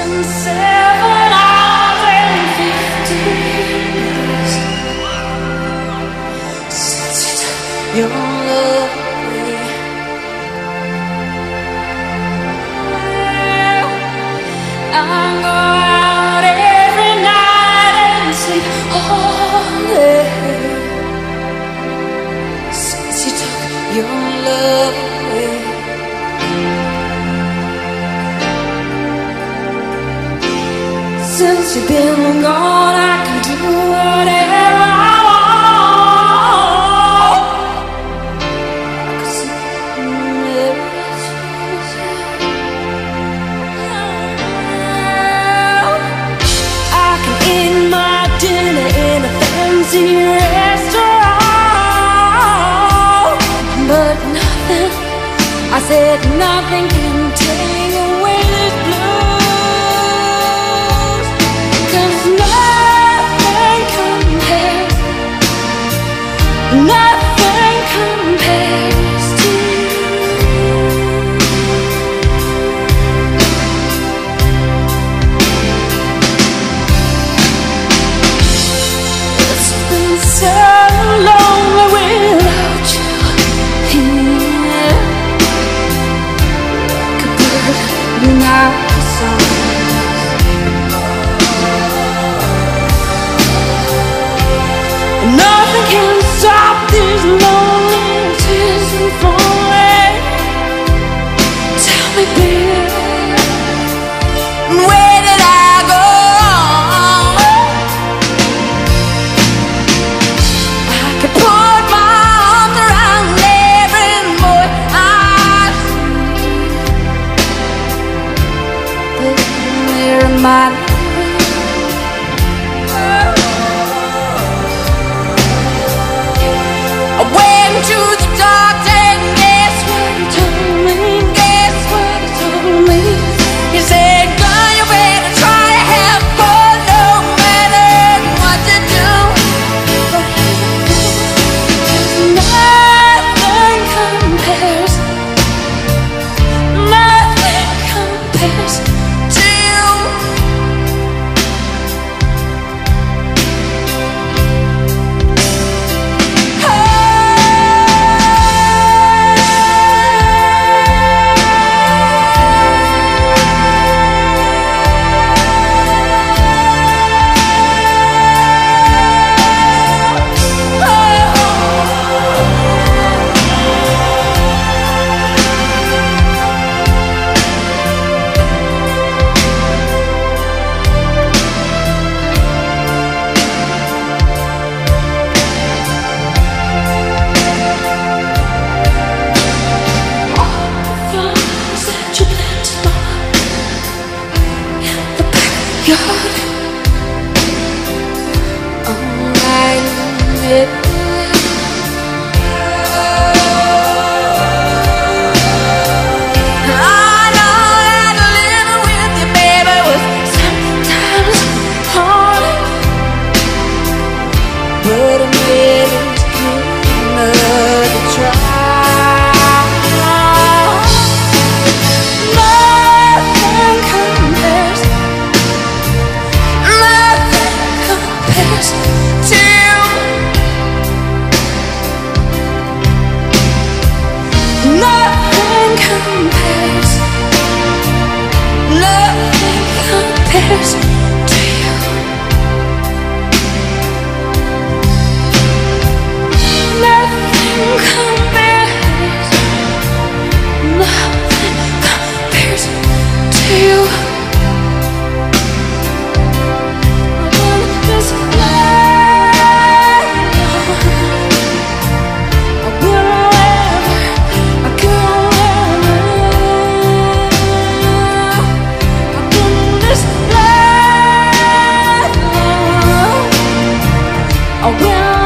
and say since you've been gone, I can do whatever I want. I can see I can eat my dinner in a fancy restaurant, but nothing. I said nothing. Nothing can stop these lonely tears from falling. Tell me, baby Where it. eyes Qua